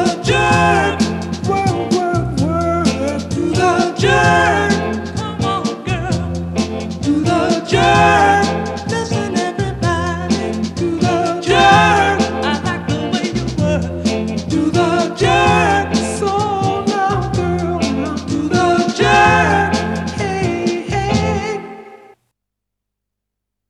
Do